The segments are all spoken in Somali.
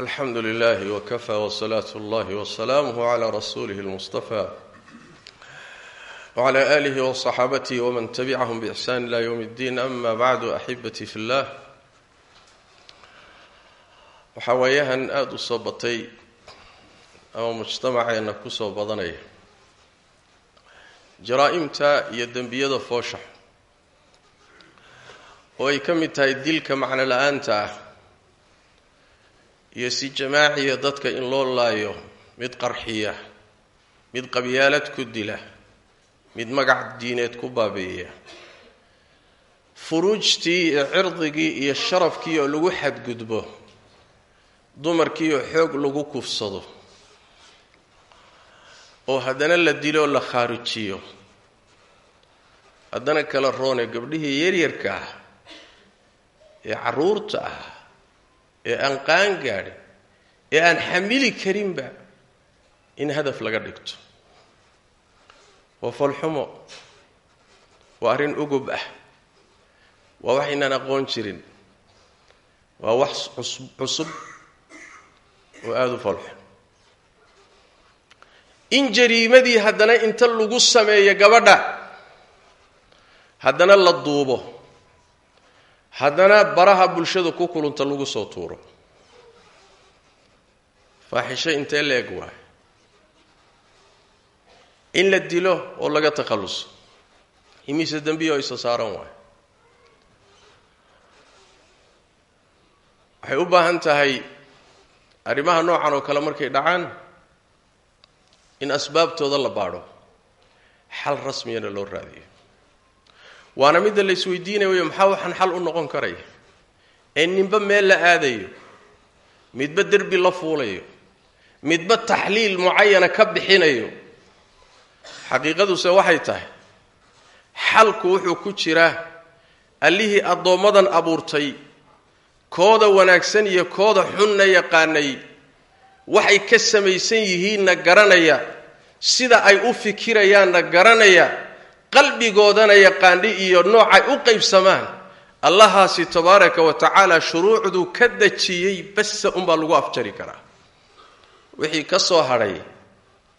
alxamdu lilahi wkafaa wsalaatu اllahi wsalaamuh cla rasuulihi اlmustafa wcla alihi wصaxaabatihi wman tabicahum bixsan ila ywm اddin ama bacdu axibatii fi llah waxaa waayahan aada u soo batay ama mujtamaceena kusoo badanaya jaraa-imta iyo dembiyada foosha oo ay ka mid tahay dilka macno la-aanta ah iyo si jamaaciya dadka in loo laayo mid qarxiya mid qabyaalad ku dila mid magac diineed ku baabi'iya. Furuujtii iyo cirdigii iyo sharafkii oo lagu xadgudbo dumarkii oo xoog lagu kufsado oo haddana la dilo la khaarijiyo haddana kala roone gabdhihii yaryarka ah ee carruurta ah ee aan qaan gaadhin ee aan xamili karinba in hadaf laga dhigto. Waa falxumo waa arrin ugub ah waa wax inaan aqoon jirin waa wax cusub oo aada u falxun in jariimadii haddana inta lagu sameeyo gabadha haddana la duubo haddana baraha bulshada ku kulunta lagu soo tuuro. Faaxisho intee la eg waay? In la dilo oo laga takhalluso imise dembiya oo isa saaran waay? Waxay u baahan tahay arrimaha noocan oo kale markay dhacaan in asbaabtooda la baadho. Xal rasmiyana loo raadiyo waana midda la isweydiinaya wey maxaa waxaan xal u noqon karaya ee ninba meel la aadayo midba derbi la fuulayo midba taxliil mucayana ka bixinayo xaqiiqaduse waxay tahay xalku wuxuu ku jiraa allihii addoommadan abuurtay kooda wanaagsan iyo kooda xunna yaqaanay waxay ka samaysan yihiinna garanaya sida ay u fikirayaanna garanaya qalbigoodana yaqaandhi iyo noocay u qaybsamaan. Allahaasi tabaaraka wa tacaala shuruucduu ka dajiyey basa unbaa lagu afjari karaa. Wixii ka soo hadhay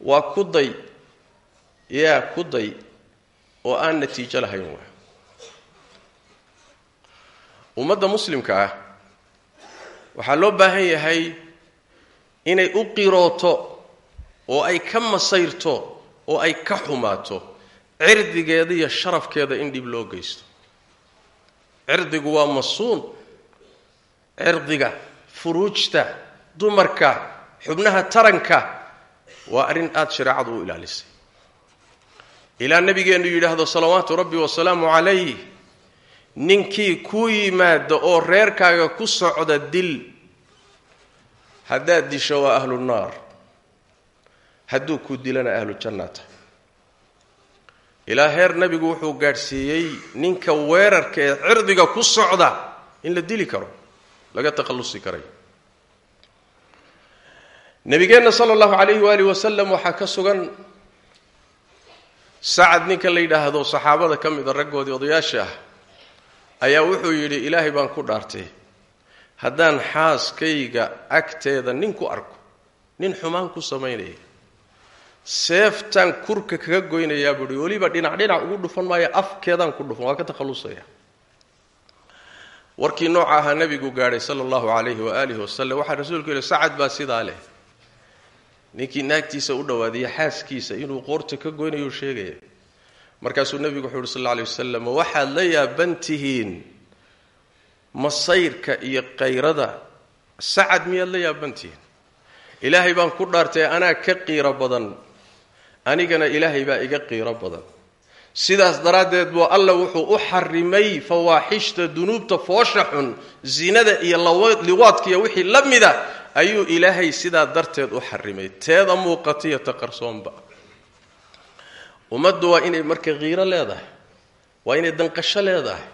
waa kuday yaa kuday oo aan natiijo lahayn waa. Ummadda muslimka ah waxaa loo baahan yahay inay u qirooto oo ay ka masayrto oo ay ka xumaato cirdigeeda iyo sharafkeeda in dhib loo geysto. Cirdigu waa masuun. Cirdiga furuujta dumarka xubnaha taranka waa arrin aada shareecadu u ilaalisay. Ilaa nabigeennu yidhaahdo salawaatu rabbi wasalaamu calayh ninkii ku yimaada oo reerkaaga ku socda dil haddaad disho waa ahlu naar. Hadduu ku dilana ahlu jannata ilaa heer nabigu wuxuu gaadhsiiyey ninka weerarka ee cirdiga ku socda in la dili karo laga takhallusi karay. Nabigeenna sala allahu calayhi waalihi wasalam waxaa ka sugan sacad ninka la yidhaahdo saxaabada ka mida raggoodii odayaasha ah ayaa wuxuu yidhi ilaahay baan ku dhaartay. Haddaan xaaskayga agteeda nin ku arko nin xumaan ku samaynaya seeftaan kurka kaga goynayaa buuhi weliba dhinac dhinac ugu dhufan maayo afkeedaan ku dhufan waa ka takhallusaya warkii nooca ahaa nebigu gaadhay sala allahu calayhi waaalihi wasalam waxaa rasuulku yihi sacad baa sidaa leh. Ninkii naagtiisa u dhawaadiya xaaskiisa inuu qoorta ka goynayuu sheegaya. Markaasuu nebigu wuxuu uhi sal alla alay wasalam waxaad la yaaban tihiin masayrka iyo qayrada. Sacad miyaad la yaaban tihiin? Ilaahay baan ku dhaartay anaa ka qiiro badan anigana ilaahay baa iga qiiro badan. Sidaas daraaddeed buu alla wuxuu u xarimay fawaaxishta dunuubta foosha xun zinada iyo liwaadka iyo wixii la mida ayuu ilaahay sidaa darteed u xarimay. Teeda muuqatiyo ta qarsoonba. Ummaddu waa inay marka qiiro leedahay waa inay danqasho leedahay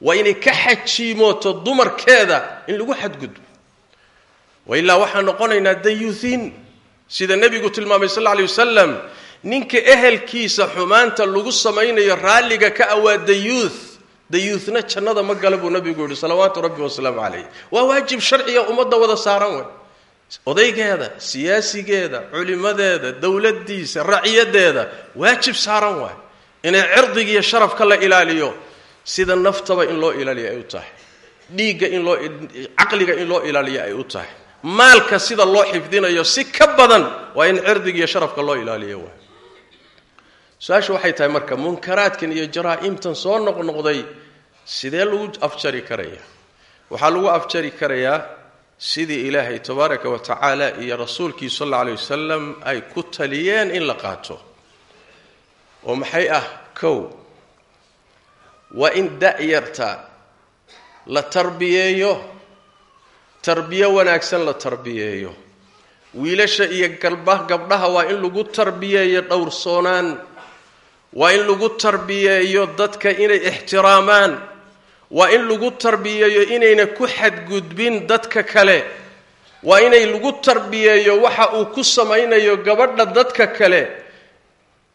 waa inay ka xajiimooto dumarkeeda in lagu xadgudbo. Wailaa waxaan noqonaynaa dayuuhiin sida nebigu tilmaamay sal alay wasalam ninka ehelkiisa xumaanta lagu samaynayo raalliga ka awaa dayuuth dayuuthna jannada ma gala buu nabigu yihi salawaatu rabbi wasalaamu calayh waa waajib sharciga ummadda wada saaran wey odaygeeda siyaasigeeda culimadeeda dowladdiisa racyadeeda waajib saaran waay inay cirdigiiyo sharafka la ilaaliyo sida naftaba in loo ilaaliyo ay u tahay. Dhiigga in loo caqliga in loo ilaaliyo ay u tahay maalka sida loo xifdinayo si ka badan waa in cirdigiiyo sharafka loo ilaaliyo waay. Su'aashu waxay tahay marka munkaraadkan iyo jaraa-imtan soo noqnoqday sidee lagu afjari karaya waxaa lagu afjari karayaa sidii ilaahay tabaaraka wa tacaala iyo rasuulkii sal alla alay wasalam ay ku taliyeen in la qaato. Oo maxay ah kow? Waa in da-yarta la tarbiyeeyo tarbiyo wanaagsan la tarbiyeeyo. Wiilasha iyo galba gabdhaha waa in lagu tarbiyeeyo dhowrsoonaan waa in lagu tarbiyeeyo dadka inay ixtiraamaan. Waa in lagu tarbiyeeyo inayna ku xadgudbin dadka kale. Waa inay lagu tarbiyeeyo waxa uu ku samaynayo gabadha dadka kale.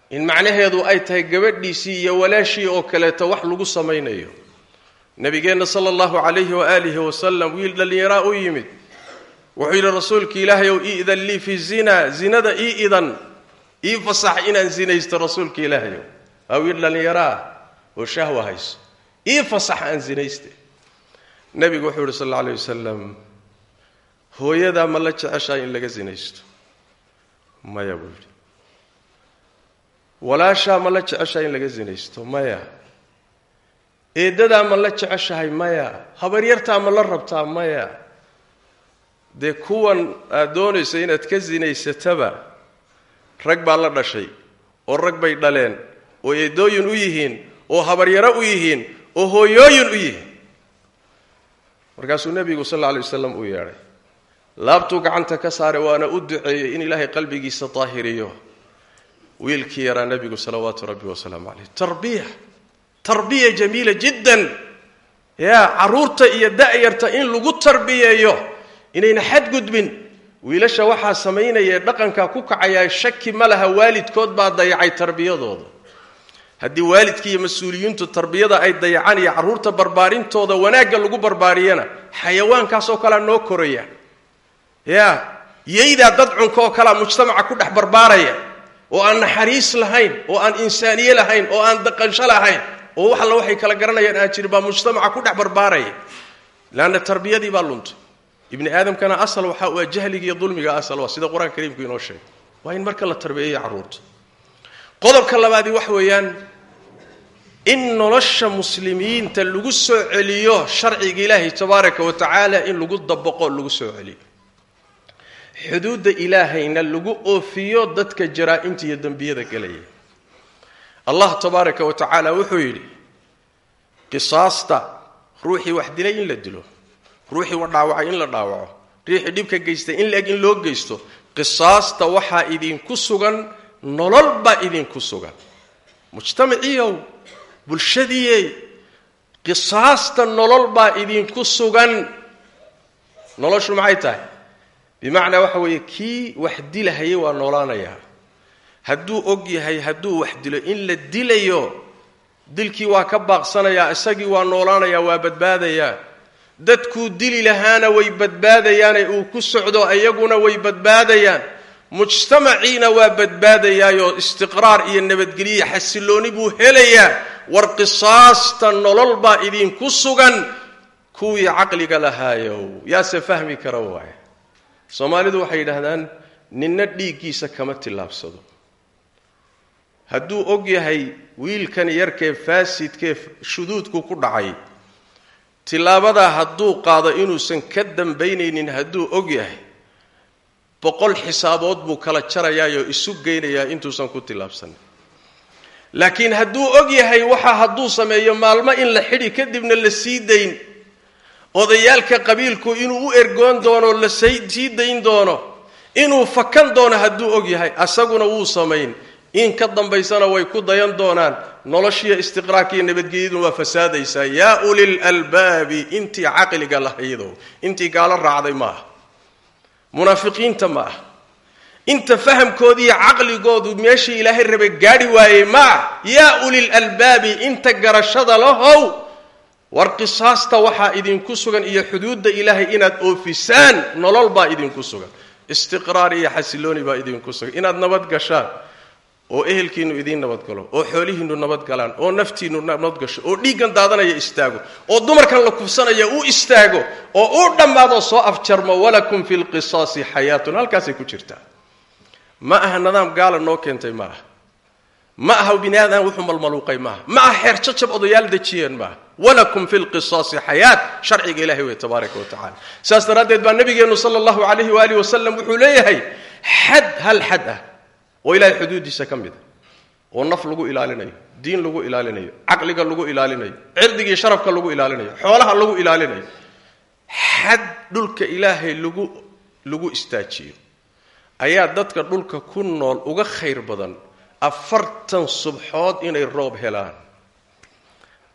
In macnaheedu ay tahay gabadhiisii iyo walaashii oo kaleeto wax lagu samaynayo nabigeenna sala allahu calayhi waaalihi wasalam wiil dhallinyaraa u yimid. Wuxuu yidhi rasuulka ilaahay ow iidan lii fi zina zinada ii idan ii fasax inaan zinaysto rasuulka ilaahay ow. Waa wiil dhallinyaraa oo shahwa hayso ii fasax aan zinayste. Nebigu wuxuu yihi sal alla wasalam hooyadaa ma la jeceshaa in laga zinaysto? Maya buu yidhi. Walaashaa ma la jeceshaa in laga zinaysto? Maya eeddadaa ma la jeceshahay maya? Habaryartaa ma la rabtaa maya? Dee kuwan aad doonayso inaad ka zinaysataba rag baa la dhashay oo rag bay dhaleen oo eedooyin u yihiin oo habaryaro u yihiin oo hooyooyin u yihiin. Markaasuu nebigu sal alla alay wasalam uu yeedhay laabtuu gacanta ka saaray waana u duceeyey in ilaahay qalbigiisa daahiriyo. Wiilkii yaraa nebigu salawaatu rabbi wasalaamu caleyh tarbiya tarbiya jamiila jiddan. Yaa carruurta iyo da-yarta in lagu tarbiyeeyo inayna xadgudbin wiilasha waxaa samaynaya dhaqankaa ku kacayaa shaki ma laha waalidkood baa dayacay tarbiyadooda. Haddii waalidkii iyo mas'uuliyiintu tarbiyada ay dayacaan iyo carruurta barbaarintooda wanaagga lagu barbaariyana xayawaankaasoo kalea noo koraya. Yaa yaydaa dad cunka oo kalea mujtamaca ku dhex barbaaraya oo aan naxariis lahayn oo aan insaaniye lahayn oo aan daqansho lahayn oo wax alla waxay kala garanayaan aan jirin baa mujtamaca ku dhex barbaaraya. Leanna tarbiyadii baa luntay. Ibni aadamkana asal waxa waa jahliga iyo dulmiga asal waa sida qur'aanka kariimku inoo sheegay. Waa in marka la tarbiyeeyo carruurta. Qodobka labaadi wax weeyaan in nolosha muslimiinta lagu soo celiyo sharciga ilaahay tabaaraka wa in lagu dabaqo lagu soo celiyo. Xuduudda ilaahayna lagu oofiyo dadka jaraa-imta iyo dembiyada gelaya allah tabaaraka wa tacaala wuxuu yidhi qisaasta ruuxii wax dilay in la dilo ruuxii wa dhaawacay in la dhaawaco ruuxii dhibka geystay in la-eg in loo geysto qisaasta waxaa idinku sugan nolol baa idinku sugan. Mujtamaciyow bulshadiiyey qisaasta nolol baa idinku sugan. Noloshu maxay tahay? Bimacnaa waxa weeye kii wax dilahayay waa noolaanayaa hadduu og yahay hadduu wax dilo in la dilayo dilkii waa ka baaqsanayaa isagii waa noolaanayaa waa badbaadayaa dadkuu dili lahaana way badbaadayaane uu ku socdo iyaguna way badbaadayaan. Mujtamaciina waa badbaadayaayoo istiqraar iyo nabadgelyo xasilooni buu helayaa. War qisaasta nolol baa idinku sugan kuwii caqliga lahaayow yaase fahmi kara waay soomaalidu waxay yidhaahdaan ninna dhiiggiisa kama tillaabsado hadduu og yahay wiilkan yarkee faasidkee shuduudku ku dhacay tilaabadaa hadduu qaado inuusan ka dambaynaynin hadduu og yahay boqol xisaabood buu kala jarayaayoo isu geynayaa intuusan ku tillaabsanin laakiin hadduu og yahay waxa hadduu sameeyo maalmo in la xidhi kadibna la sii dayn odayaalka qabiilku inuu u ergoon doono la sii dayn doono inuu fakan doono hadduu og yahay asaguna wuu samayn in ka dambaysana way ku dayan doonaan. Noloshiiyo istiqraarkiiyo nabadgelyaduna waa fasaadaysaa yaa ulil albaabi intii caqliga lahaydow intii gaalo raacday ma aha munaafiqiinta ma aha inta fahamkoodiiyo caqligoodu meeshii ilaahay rabay gaadhi waayey ma ah yaa ulil albaabi inta garashada lahow war qisaasta waxaa idinku sugan iyo xuduudda ilaahay inaad oofisaan nolol baa idinku sugan. Istiqraar iyo xasilooni baa idinku sugan. Inaad nabad gashaan oo ehelkiinnu idiin nabadgalo oo xoolihiinnu nabadgalaan oo naftiinnu nabadgasho oo dhiiggan daadanaya istaago oo dumarkan la kufsanaya u istaago oo u dhammaadoo soo afjarmo walakum fi lqisaasi xayaatun. Halkaasay ku jirtaa. Ma aha nidaam gaala noo keentay ma aha ma aha bini aadam wuxuu malmaluuqay maaha. Ma aha xeer jajab odayaal dejiyeen maaha. Walakum fi lqisaasi xayaat. Sharciga ilahay wey tabaaraka wa saas daraaddeed baa nabigeennu sala allahu calayhi waalihi wasalam wuxuu leeyahay xad hal xad ah oo ilahay xuduuddiisa ka mid a oo naf lagu ilaalinayo diin lagu ilaalinayo caqliga lagu ilaalinayo cirdigii sharafka lagu ilaalinayo xoolaha lagu ilaalinayo xad dhulka ilaahay lagu lagu istaajiyo ayaa dadka dhulka ku nool uga khayr badan afartan subxood inay roob helaan.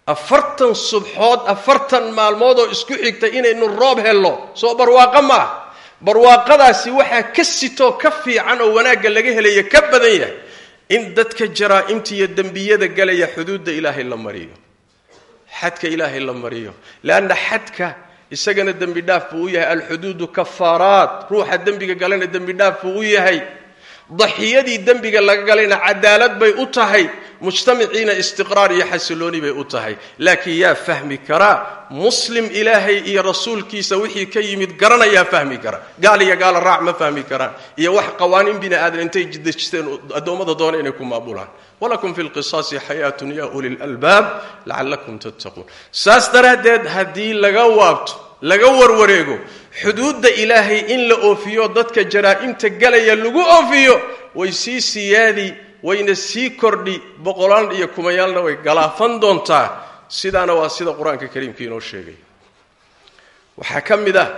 Afartan subxood afartan maalmood oo isku xigta inaynu roob helno soo barwaaqo ma ah barwaaqadaasi waxaa ka sitoo ka fiican oo wanaagga laga helaya ka badan yahay in dadka jaraa'imta iyo dembiyada galaya xuduudda ilaahay la mariyo. Xadka ilaahay la mariyo. Leanna xadka isagana dembi dhaaf buu u yahay. Alxuduudu kafaaraat. Ruuxa dembiga galana dembi dhaaf buu u yahay daxiyadii dembiga laga galayna cadaalad bay u tahay mujtamaciina istiqraar iyo xasilooni bay u tahay. Laakiin yaa fahmi karaa muslim ilaahay iyo rasuulkiisa wixii ka yimid garanayaa fahmi kara. Gaal iyo gaala raac ma fahmi karaan iyo wax qawaaniin bini aadan intay jidajisteen addoommada doona inay ku maamulaan walakum fi lqisaasi xayaatun ya uli lalbaab lacallakum tattaquun. Saas daraaddeed haddii laga waabto laga warwareego xuduudda ilaahay in la oofiyo dadka jaraa'imta galaya lagu oofiyo way sii siyaadi wayna sii kordhi boqolaal iyo kumayaalna way galaafan doontaa. Sidaana waa sida qur'aanka kariimka inoo sheegay. Waxaa ka mid ah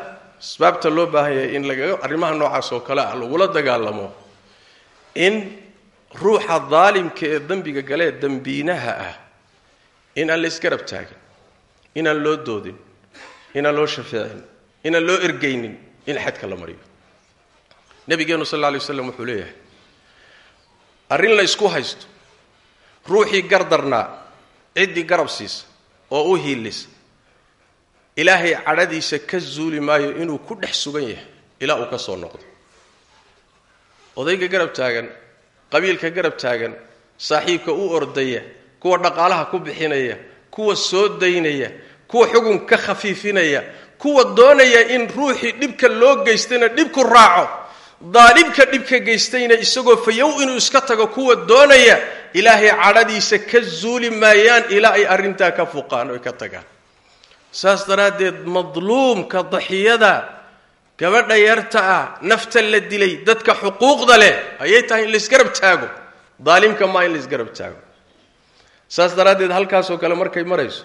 asbaabta loo baahan yahay in laga arrimaha noocaas oo kale ah lagula dagaalamo in ruuxa daalimka ee dembiga galee dembiinaha ah in aan la isgarab taagin inaan loo doodin inaan loo shafeecin inaan loo ergaynin in xadka la mariyo. Nabigeenu sal alla alay waslam wuxuu leeyahay arrin la ysku haysto ruuxii gardarnaa ciddii garab siisa oo u hiilisa ilaahay cadhadiisa ka zuuli maayo inuu ku dhex sugan yahay ilaa uu ka soo noqdo. Odayga garab taagan qabiilka garab taagan saaxiibka u ordaya kuwa dhaqaalaha ku bixinaya kuwa soo daynaya kuwa xugun ka khafiifinaya kuwa doonaya in ruuxii dhibka loo geystayna dhibku raaco daalibka dhibka geystayna isagoo fayow inuu iska tago kuwa doonaya ilaahay cadhadiisa ka zuuli maayaan ilaa ay arrintaa ka fuqaan oy ka tagaan. Saas daraaddeed madluumka daxiyada gabadha yarta ah nafta la dilay dadka xuquuqda leh ayay tahay in laysgarab taago. Daalimka maa in laysgarab taago. Saas daraaddeed halkaasoo kale markay marayso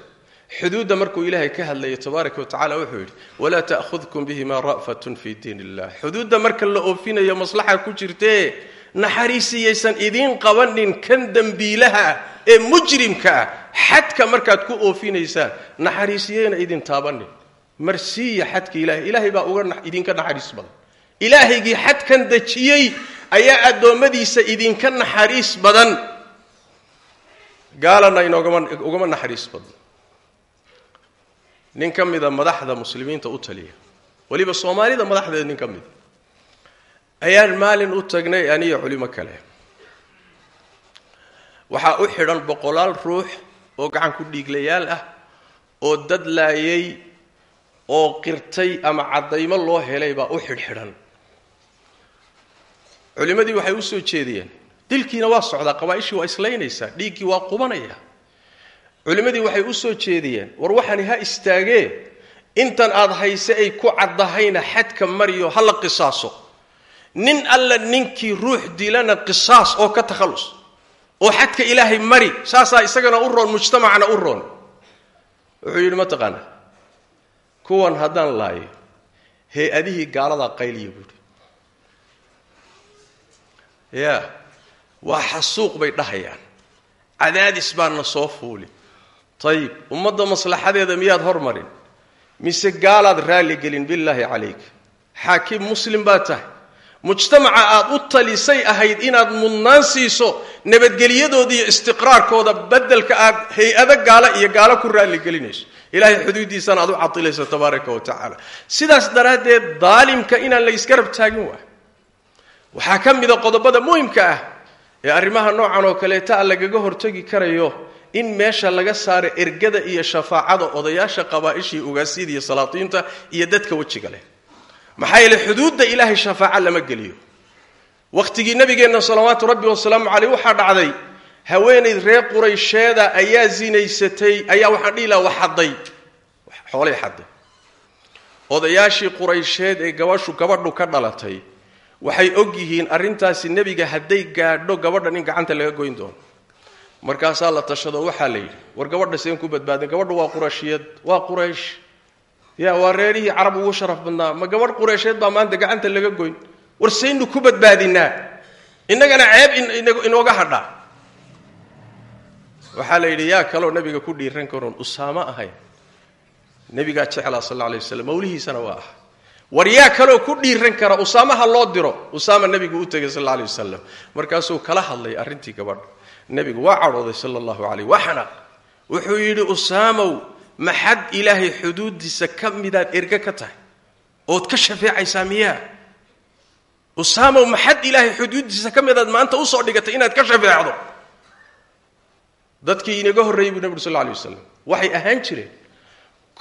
xuduudda markuu ilaahay ka hadlaya tabaaraka wa tacala wuxuu yidhi walaa ta'khudkum bihima ra'fatun fii diin illah xuduudda marka la oofinayo maslaxa ku jirtee naxariisiyaysan idiin qabanin kan dembiilaha ah ee mujrimka ah. Xadka markaad ku oofinaysaan naxariisiyayna idin taabanin. Marsiiya xadka ilahay ilaahay baa uga idinka naxariis badan. Ilaahaygii xadkan dejiyey ayaa addoommadiisa idinka naxariis badan. Gaalana inoogama naxariis badan nin ka mida madaxda muslimiinta u taliya. Weliba soomaalida madaxdeed nin ka mida ayaan maalin u tagnay aniyo culimo kale. Waxaa u xidhan boqolaal ruux oo gacan ku dhiiglayaal ah oo dad laayay oo qirtay ama caddaymo loo helay baa u xidhxidhan. Culimmadii waxay u soo jeediyeen dilkiina waa socdaa qabaaishii waa islaynaysaa dhiiggii waa qubanaya culimmadii waxay u soo jeediyeen war waxani ha istaagee? Intan aad hayse ay ku caddahayna xadka mariyo ha la qisaaso. Nin alla ninkii ruux dilana qisaas oo ka takhallus oo xadka ilaahay mari saasaa isagana u roon mujtamacna u roon. Wuxuu yidhi ma taqaana kuwan haddaan laayo hay'adihii gaaladaa qayliya buuhi ya waa xasuuq bay dhahayaan. Cadaadis baana soo fuuli ayib ummadda maslaxadeeda miyaad hormarin? Mise gaalaad raalli gelin billaahi calayk. Xaakim muslim baa tahay. Mujtamaca aad u talisay ahayd inaad mudnaan siiso nabadgelyadooda iyo istiqraarkooda beddelka aad hay'ado gaalo iyo gaalo ku raalli gelinayso. Ilahay xuduuddiisana aad u cadilayso tabaaraka wa tacaala. Sidaas daraaddeed daalimka inaan la isgarab taagin waay waxaa ka mida qodobada muhimka ah ee arrimaha noocan oo kaleeta a lagaga hortagi karayo in meesha laga saaro ergada iyo shafaacada odayaasha qabaaishii ugaasyada iyo salaatiinta iyo dadka wejiga leh. Maxaa yeele xuduudda ilaahay shafaaca lama geliyo. Wakhtigii nabigeenna salawaatu rabbi wasalaamu caleyh waxaa dhacday haweenayd reer quraysheeda ayaa zinaysatay ayaa waxaan dhihi laha wax xoolay xadday. Odayaashii quraysheed ee gabashu gabadhu ka dhalatay waxay og yihiin arrintaasi nebiga hadday gaadho gabadhan in gacanta laga goyn doono markaasaa la tashado waxaa la yidhi war gabadha seen ku badbaadin gabadhu waa qurashiyad waa quraysh ya waa reerihii carab ugu sharaf badnaa ma gabadh qureysheed baa maanta gacanta laga goyn. War saynu ku badbaadinaa innagana ceeb inooga hadhaa. Waxaa la yidhi yaa kaloo nabiga ku dhiiran karoon usaamo ahayn. Nebigaa jeclaa sal alla alay waslam mawlihiisana waa ah war yaa kaloo ku dhiiran kara usaamaha loo diro? Usaama nebigu u tegay sal alay wasalam markaasuu kala hadlay arrintii gabadha nebigu waa cadhooday sala allahu calayh waa xanaaq wuxuu yidhi usaamow maxad ilaahay xuduuddiisa ka midaad erge ka tahay? Ood ka shafeecaysaa miyaa? Usaamow maxad ilaahay xuduuddiisa ka midaad maanta u soo dhigatay inaad ka shafeecdo? Dadkii inaga horreeyey buu nebi ur sal lla alay wasalam waxay ahaan jireen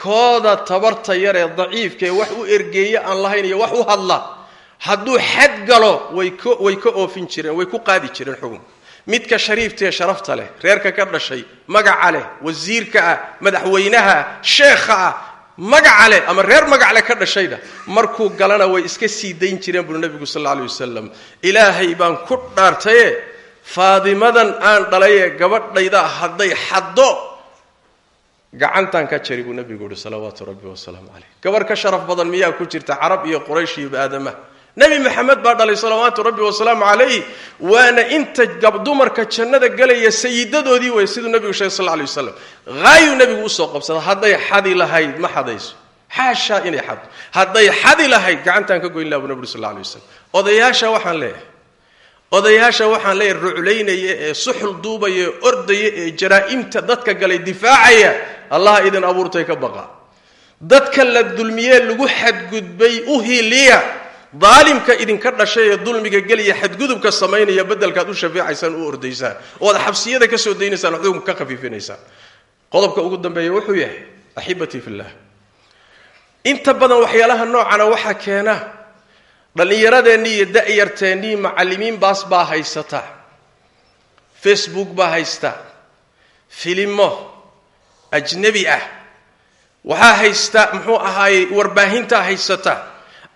kooda tabarta yar ee daciifka ee wax u ergeeye aan lahayn iyo wax u hadla hadduu xad galo way ka way ka oofin jireen way ku qaadi jireen xugum. Midka shariiftaee sharafta leh reerka ka dhashay magaca leh wasiirka ah madaxweynaha sheekha ah magaca leh ama reer magac leh ka dhashayna markuu galana way iska sii dayn jireen buu nebigu sal alay wasalam ilaahay baan ku dhaartaye faadimadan aan dhalayee gabadhayda hadday xaddo gacantaan ka jari buu nebigu uhi salawaatu rabbi wasalaamu caleyh gabarh ka sharaf badan miyaa ku jirta carab iyo quraysh iyo aadamaha nebi maxamed baa dhalay salawaatu rabbi wasalaamu calayh. Waana inta dumarka jannada gelaya sayidadoodii wey siduu nebigu sheegay sal lay wasalam haayuu nebigu u soo qabsada hadday xadi lahayd ma xadayso. Xaashaa inay xaddo hadday xadi lahayd gacantaan ka goyn laha buu nebi uri sal alay wasalam odayaasha waxaan leeyahay odayaasha waxaan leeyahay ruclaynaya ee suxul duubaya ee ordaya ee jaraa'imta dadka galay difaacaya allah idin abuurtay ka baqa. Dadka la dulmiyee lagu xadgudbay u hiiliya daalimka idinka dhashay ee dulmiga geliya xadgudubka samaynaya beddelkaad u shafeecaysaan u ordaysaan oo ad xabsiyada ka soo daynaysaan xukunka ka khafiifinaysaan. Qodobka ugu dambeeya wuxuu yahay axibatii fillah. Inta badan waxyaalaha noocana waxaa keena dhallinyaradeenii iyo da'yarteennii macallimiin baas baa haysata. Facebook baa haysta. Filimo ajnebi ah. Waxaa haysta muxuu ahaayey warbaahintaa haysata.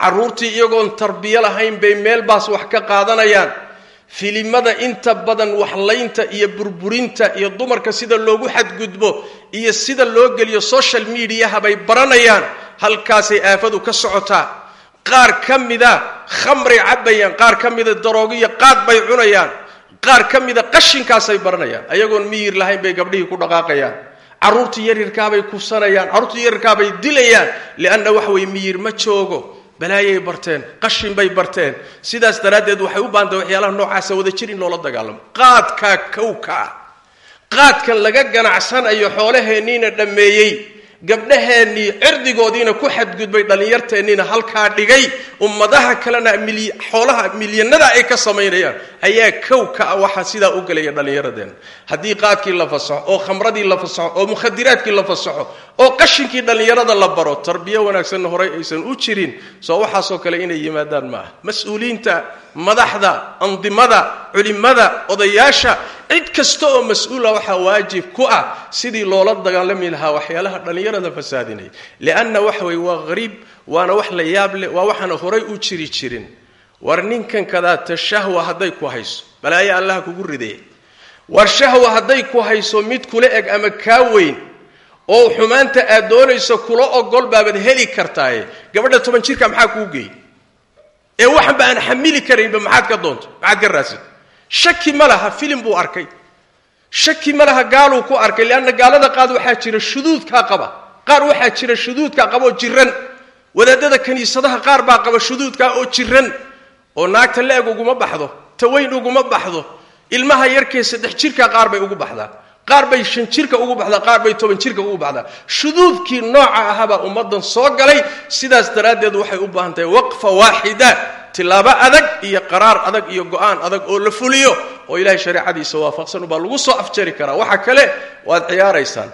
Carruurtii iyagoon tarbiyo lahayn bay meel baas wax ka qaadanayaan. Filimada inta badan waxlaynta iyo burburinta iyo dumarka sida loogu xadgudbo iyo sida loo geliyo social mediaha bay baranayaan. Halkaasay aafadu ka socotaa qaar ka mida khamray cabbayaan qaar ka mida daroogiyo qaad bay cunayaan qaar ka mida qashinkaasay baranayaan. Ayagoon miyir lahayn bay gabdhihii ku dhaqaaqayaan carruurtii yaryarkaabay kufsanayaan carruurtii yaryarkaabay dilayaan lianna waxa weye miyir ma joogo. Balaayay barteen qashin bay barteen. Sidaas daraaddeed waxay u baahantay waxyaalaha noocaasa wada jir in loola dagaalamo. Qaadkaa kowka qaadkan laga ganacsanayo xoolaheenniina dhammeeyey gabdhaheennii cirdigoodiina ku xadgudbay dhallinyarteenniina halkaa dhigay ummadaha kalena xoolaha milyanada ay ka samaynayaan ayaa kow ka ah waxaa sidaa u gelaya dhallinyaradeenna haddii qaadkii la fasaxo oo khamradii la fasaxo oo mukhadiraadkii la fasaxo oo qashinkii dhallinyarada la baro tarbiyo wanaagsanna horay aysan u jirin soo waxaasoo kale inay yimaadaan maaha. Mas'uuliyiinta madaxda andimada culimada odayaasha cid kasta oo mas'uula waxaa waajib ku ah sidii loola dagaalami lahaa waxyaalaha dhallinyarada fasaadinaya lianna waxa weye waa hariib waana wax la yaab leh waa waxaana horay u jiri jirin. War ninkan kadaata shahwa hadday ku hayso balaayo allaha kugu ridaya war shahwa hadday ku hayso mid kula eg ama kaa weyn oo xumaanta aad doonayso kula ogol baabad heli kartaaye gabadha toban jirka maxaa kuu geeyey? Ee waxanba aan xamili karaynba maxaad ka doonto maxaad ka raadsan shaki ma laha filim buu arkay. Shaki ma laha gaaluu ku arkay leanna gaalada qaad waxaa jira shuduudkaa qaba. Qaar waxaa jira shuduudkaa qaba oo jiran wadaadada kiniisadaha qaar baa qaba shuduudkaa oo jiran oo naagta la-eg uguma baxdo taweyn uguma baxdo. Ilmaha yarkee saddex jirkaa qaar bay ugu baxdaa qaar bay shan jirka ugu baxdaa qaar bay toban jirka ugu baxdaa. Shuduudkii nooca ahabaa ummaddan soo galay sidaas daraaddeed waxay u baahan tahay waqfa waaxida tilaabo adag iyo qaraar adag iyo go'aan adag oo la fuliyo oo ilahay shareecadiisa waafaqsan ubaa lagu soo afjari karaa. Waxa kale waad ciyaaraysaan.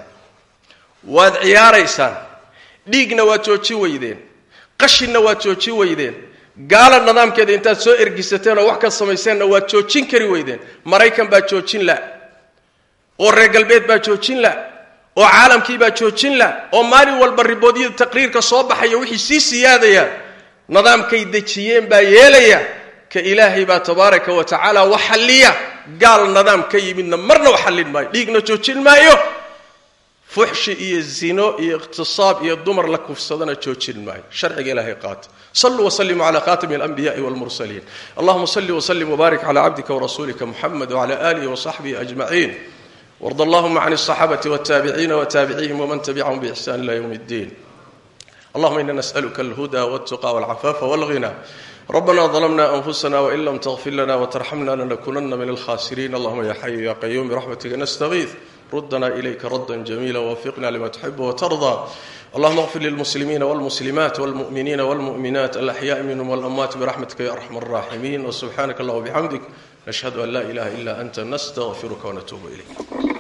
Waad ciyaaraysaan. Dhiigna waad joojin weydeen. Qashinna waad joojin weydeen. Gaala nidaamkeeda intaad soo ergisateen oo wax ka samayseenna waad joojin kari weydeen. Maraykan baa joojin la oo reer galbeed baa joojin lah oo caalamkiibaa joojin la oo maalin walba riboodyada taqriirka soo baxaya wixii sii siyaadaya nadaamkay dejiyeen baa yeelaya ka ilaahay baa tabaaraka wa tacaala wax halliya gaal nadaam ka yimidna marna wax hallin maayo dhiigna joojin maayo. Fuxshi iyo zino iyo iqtisaab iyo dumar la kufsadana joojin maayo. Sharciga ilaahay qaata saluu wslimuu cala khatimi alanbiyaءi wاlmursaliin allahuma sali wslim wbaarik cala cabdika warasuulika muxamed wcala alihi wasaxbihi ajmaciin ward allahuma can الصaxaabati wاtaabiciina wtaabicihim wman tabicahum bixsan ila ywm اddin allahuma ina nasأlka اlhuda wاltuqa wاlcafafa wاlghina ربنا ظلمنا أنفسنا وإن لم تغفر لنا وترحمنا لنكونن من الخاسرين اللهم يا حي يا قيوم برحمتك نستغيث ردنا إليك ردا جميلا ووفقنا لما تحب وترضى اللهم اغفر للمسلمين والمسلمات والمؤمنين والمؤمنات الأحياء منهم والأموات برحمتك يا أرحم الراحمين وسبحانك اللهم وبحمدك nashhadu an laa ilaaha ilaa anta nastaqfiruka wanatuubu ilayk.